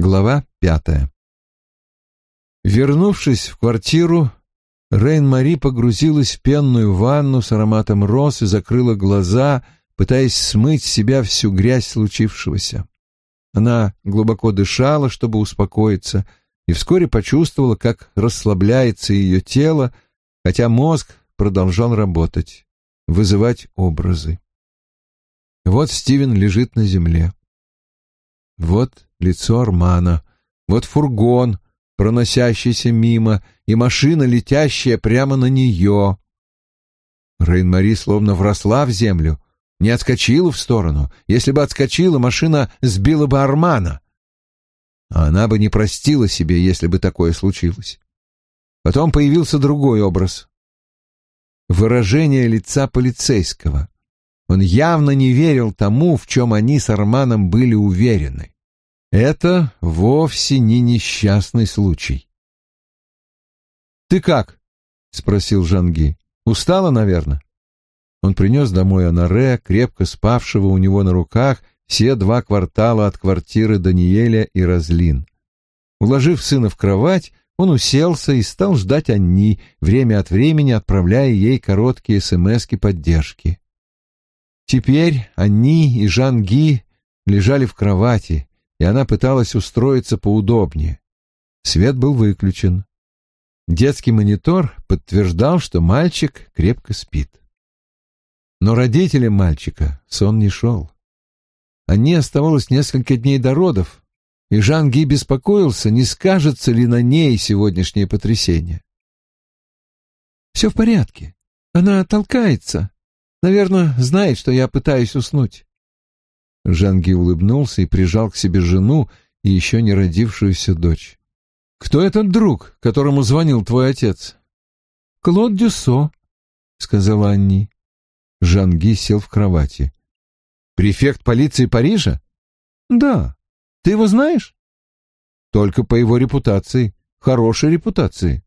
Глава пятая. Вернувшись в квартиру, Рейн-Мари погрузилась в пенную ванну с ароматом роз и закрыла глаза, пытаясь смыть с себя всю грязь случившегося. Она глубоко дышала, чтобы успокоиться, и вскоре почувствовала, как расслабляется ее тело, хотя мозг продолжал работать, вызывать образы. Вот Стивен лежит на земле. Вот лицо Армана, вот фургон, проносящийся мимо, и машина, летящая прямо на нее. Рейн-Мари словно вросла в землю, не отскочила в сторону. Если бы отскочила, машина сбила бы Армана. А она бы не простила себе, если бы такое случилось. Потом появился другой образ. Выражение лица полицейского. Он явно не верил тому, в чем они с Арманом были уверены. Это вовсе не несчастный случай. «Ты как?» — спросил Жанги. «Устала, наверное?» Он принес домой Анаре, крепко спавшего у него на руках, все два квартала от квартиры Даниэля и Разлин. Уложив сына в кровать, он уселся и стал ждать Анни, время от времени отправляя ей короткие смски поддержки. Теперь они и Жан Ги лежали в кровати, и она пыталась устроиться поудобнее. Свет был выключен. Детский монитор подтверждал, что мальчик крепко спит. Но родителям мальчика сон не шел. Они оставалось несколько дней до родов, и Жан Ги беспокоился, не скажется ли на ней сегодняшнее потрясение. «Все в порядке. Она толкается», Наверное, знает, что я пытаюсь уснуть. Жанги улыбнулся и прижал к себе жену и еще не родившуюся дочь. «Кто этот друг, которому звонил твой отец?» «Клод Дюссо», — сказала Анни. Жанги сел в кровати. «Префект полиции Парижа?» «Да. Ты его знаешь?» «Только по его репутации. Хорошей репутации».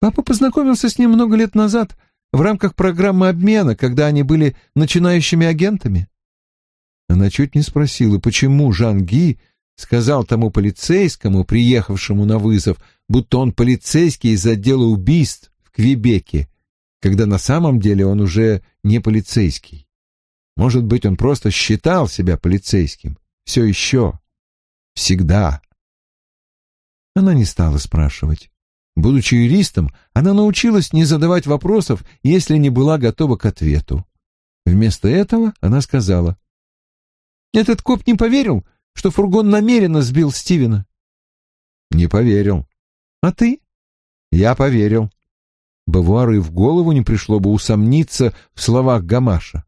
«Папа познакомился с ним много лет назад в рамках программы обмена, когда они были начинающими агентами. Она чуть не спросила, почему Жан Ги сказал тому полицейскому, приехавшему на вызов, будто он полицейский из отдела убийств в Квебеке, когда на самом деле он уже не полицейский. Может быть, он просто считал себя полицейским. Все еще. Всегда. Она не стала спрашивать. Будучи юристом, она научилась не задавать вопросов, если не была готова к ответу. Вместо этого она сказала. «Этот коп не поверил, что фургон намеренно сбил Стивена?» «Не поверил». «А ты?» «Я поверил». Бавуару и в голову не пришло бы усомниться в словах Гамаша.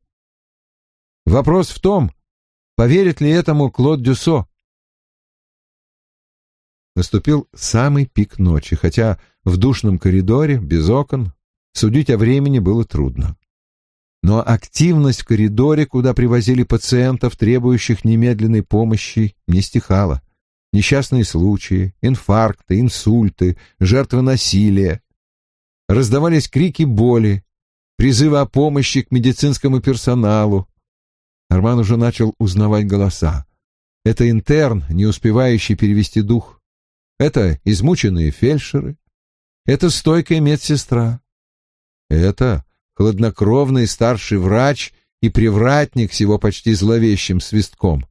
«Вопрос в том, поверит ли этому Клод Дюсо?» Наступил самый пик ночи, хотя в душном коридоре, без окон, судить о времени было трудно. Но активность в коридоре, куда привозили пациентов, требующих немедленной помощи, не стихала. Несчастные случаи, инфаркты, инсульты, жертвы насилия. Раздавались крики боли, призывы о помощи к медицинскому персоналу. Арман уже начал узнавать голоса. Это интерн, не успевающий перевести дух. Это измученные фельдшеры. Это стойкая медсестра. Это хладнокровный старший врач и привратник с его почти зловещим свистком.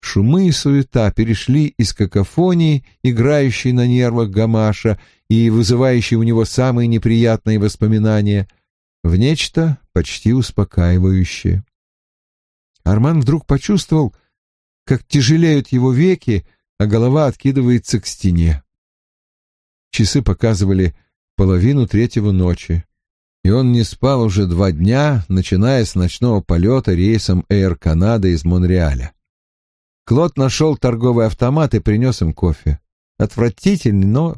Шумы и суета перешли из какофонии, играющей на нервах Гамаша и вызывающей у него самые неприятные воспоминания, в нечто почти успокаивающее. Арман вдруг почувствовал, как тяжелеют его веки, а голова откидывается к стене. Часы показывали половину третьего ночи, и он не спал уже два дня, начиная с ночного полета рейсом Air Canada из Монреаля. Клод нашел торговый автомат и принес им кофе. Отвратительный, но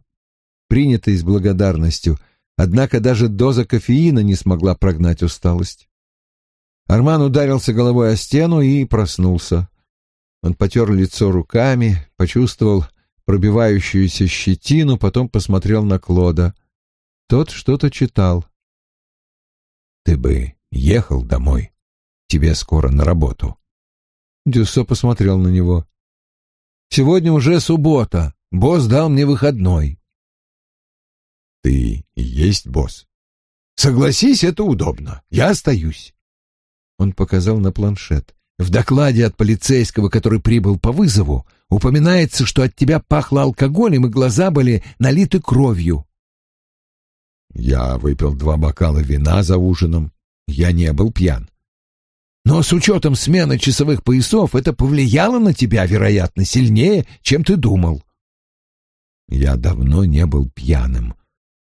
принятый с благодарностью, однако даже доза кофеина не смогла прогнать усталость. Арман ударился головой о стену и проснулся. Он потер лицо руками, почувствовал пробивающуюся щетину, потом посмотрел на Клода. Тот что-то читал. «Ты бы ехал домой. Тебе скоро на работу». Дюссо посмотрел на него. Сегодня уже суббота. Босс дал мне выходной. Ты и есть босс. Согласись, это удобно. Я остаюсь. Он показал на планшет. В докладе от полицейского, который прибыл по вызову, упоминается, что от тебя пахло алкоголем и глаза были налиты кровью. Я выпил два бокала вина за ужином. Я не был пьян. Но с учетом смены часовых поясов это повлияло на тебя, вероятно, сильнее, чем ты думал. Я давно не был пьяным.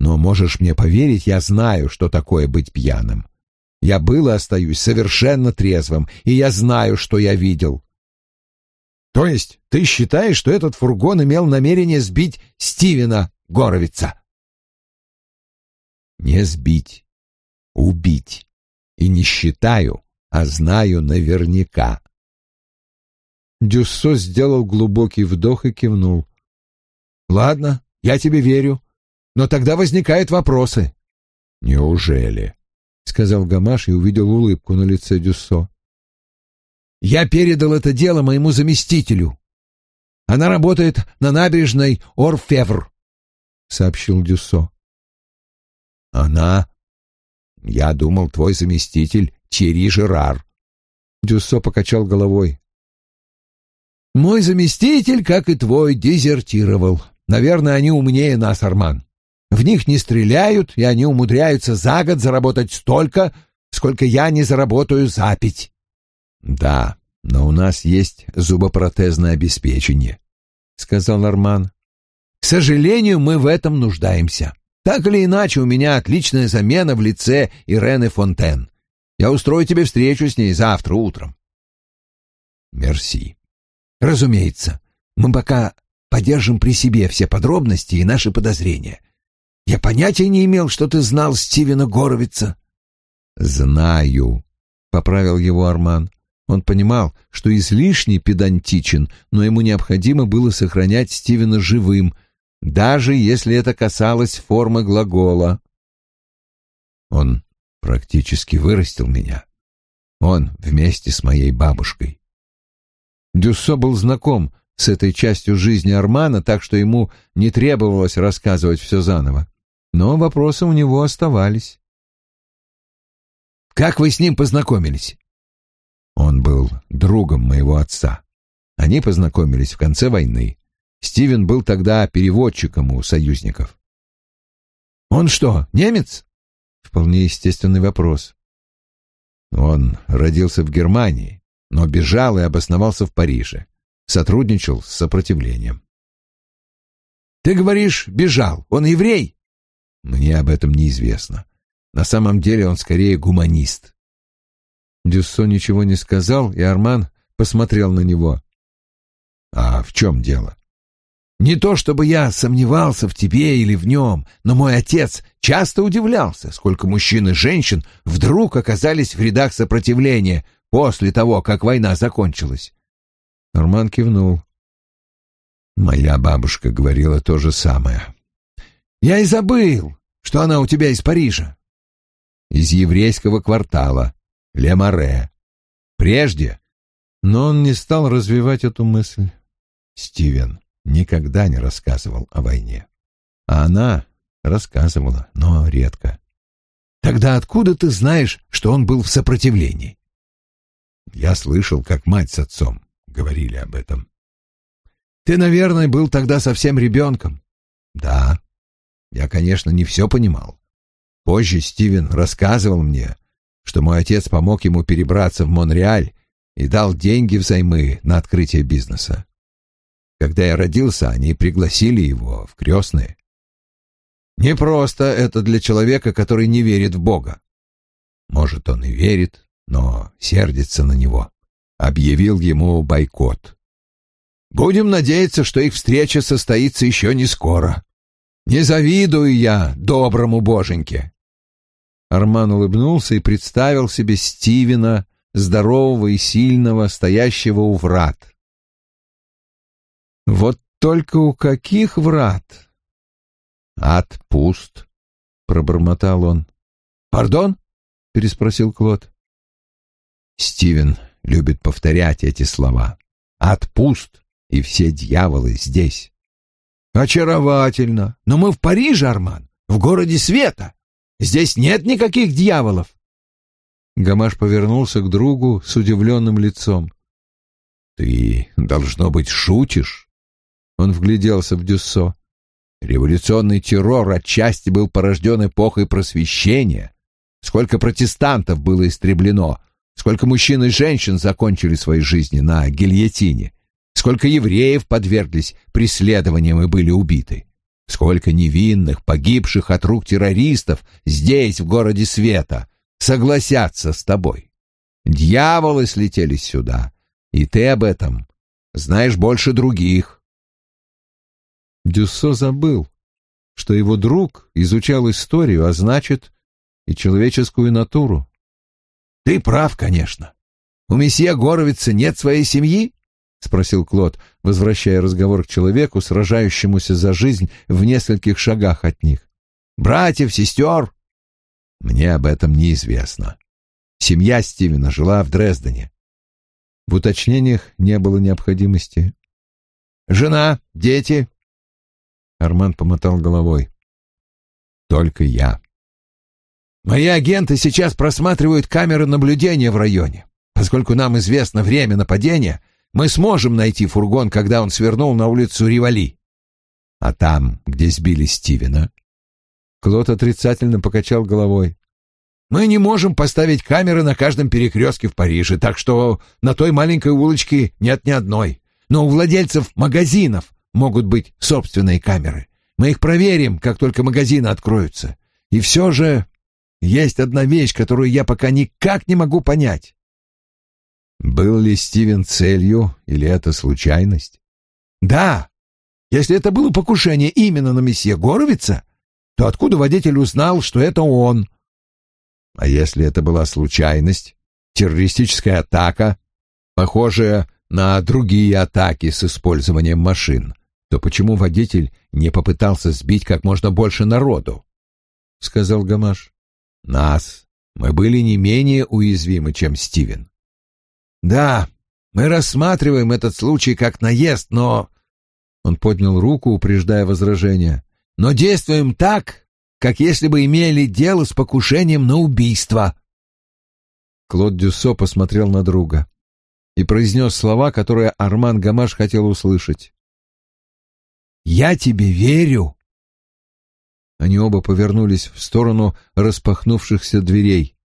Но можешь мне поверить, я знаю, что такое быть пьяным. Я был и остаюсь совершенно трезвым, и я знаю, что я видел. То есть ты считаешь, что этот фургон имел намерение сбить Стивена Горовица? Не сбить, убить. И не считаю, а знаю наверняка. Дюссо сделал глубокий вдох и кивнул. «Ладно, я тебе верю, но тогда возникают вопросы». «Неужели?» — сказал Гамаш и увидел улыбку на лице Дюссо. «Я передал это дело моему заместителю. Она работает на набережной Орфевр», — сообщил Дюссо. «Она? Я думал, твой заместитель Тири Жерар». Дюссо покачал головой. «Мой заместитель, как и твой, дезертировал. Наверное, они умнее нас, Арман. В них не стреляют, и они умудряются за год заработать столько, сколько я не заработаю за пять. Да, но у нас есть зубопротезное обеспечение, сказал Арман. К сожалению, мы в этом нуждаемся. Так или иначе, у меня отличная замена в лице Ирены Фонтен. Я устрою тебе встречу с ней завтра утром. Мерси. Разумеется. Мы пока подержим при себе все подробности и наши подозрения. Я понятия не имел, что ты знал Стивена Горовица. Знаю, поправил его Арман. Он понимал, что излишне педантичен, но ему необходимо было сохранять Стивена живым, даже если это касалось формы глагола. Он практически вырастил меня. Он вместе с моей бабушкой. Дюссо был знаком с этой частью жизни Армана, так что ему не требовалось рассказывать все заново но вопросы у него оставались. «Как вы с ним познакомились?» Он был другом моего отца. Они познакомились в конце войны. Стивен был тогда переводчиком у союзников. «Он что, немец?» Вполне естественный вопрос. Он родился в Германии, но бежал и обосновался в Париже. Сотрудничал с сопротивлением. «Ты говоришь, бежал. Он еврей?» Мне об этом неизвестно. На самом деле он скорее гуманист. Дюссо ничего не сказал, и Арман посмотрел на него. «А в чем дело?» «Не то чтобы я сомневался в тебе или в нем, но мой отец часто удивлялся, сколько мужчин и женщин вдруг оказались в рядах сопротивления после того, как война закончилась». Арман кивнул. «Моя бабушка говорила то же самое. Я и забыл, что она у тебя из Парижа. Из еврейского квартала, Ле-Море. Прежде. Но он не стал развивать эту мысль. Стивен никогда не рассказывал о войне. А она рассказывала, но редко. Тогда откуда ты знаешь, что он был в сопротивлении? Я слышал, как мать с отцом говорили об этом. Ты, наверное, был тогда совсем ребенком. Да, я, конечно, не все понимал. Позже Стивен рассказывал мне, что мой отец помог ему перебраться в Монреаль и дал деньги взаймы на открытие бизнеса. Когда я родился, они пригласили его в крестные. Не просто это для человека, который не верит в Бога. Может, он и верит, но сердится на него. Объявил ему бойкот. Будем надеяться, что их встреча состоится еще не скоро. Не завидую я доброму боженьке. Арман улыбнулся и представил себе Стивена, здорового и сильного, стоящего у врат. Вот только у каких врат? Ад пуст, пробормотал он. Пардон? переспросил Клод. Стивен любит повторять эти слова. Ад пуст, и все дьяволы здесь. Очаровательно. Но мы в Париже, Арман, в городе света. Здесь нет никаких дьяволов. Гамаш повернулся к другу с удивленным лицом. «Ты, должно быть, шутишь?» Он вгляделся в Дюссо. «Революционный террор отчасти был порожден эпохой просвещения. Сколько протестантов было истреблено, сколько мужчин и женщин закончили свои жизни на гильотине, сколько евреев подверглись преследованиям и были убиты, сколько невинных, погибших от рук террористов здесь, в городе света, согласятся с тобой. Дьяволы слетели сюда, и ты об этом знаешь больше других. Дюссо забыл, что его друг изучал историю, а значит, и человеческую натуру. — Ты прав, конечно. У месье Горовица нет своей семьи? — спросил Клод, возвращая разговор к человеку, сражающемуся за жизнь в нескольких шагах от них. — Братьев, сестер? — Мне об этом неизвестно. Семья Стивена жила в Дрездене. В уточнениях не было необходимости. «Жена, дети?» Арман помотал головой. «Только я». «Мои агенты сейчас просматривают камеры наблюдения в районе. Поскольку нам известно время нападения, мы сможем найти фургон, когда он свернул на улицу Ривали». «А там, где сбили Стивена?» Клод отрицательно покачал головой. Мы не можем поставить камеры на каждом перекрестке в Париже, так что на той маленькой улочке нет ни одной. Но у владельцев магазинов могут быть собственные камеры. Мы их проверим, как только магазины откроются. И все же есть одна вещь, которую я пока никак не могу понять. Был ли Стивен целью или это случайность? Да. Если это было покушение именно на месье Горовица, то откуда водитель узнал, что это он? А если это была случайность, террористическая атака, похожая на другие атаки с использованием машин, то почему водитель не попытался сбить как можно больше народу? — сказал Гамаш. — Нас. Мы были не менее уязвимы, чем Стивен. — Да, мы рассматриваем этот случай как наезд, но... Он поднял руку, упреждая возражение. Но действуем так, как если бы имели дело с покушением на убийство. Клод Дюссо посмотрел на друга и произнес слова, которые Арман Гамаш хотел услышать. «Я тебе верю!» Они оба повернулись в сторону распахнувшихся дверей.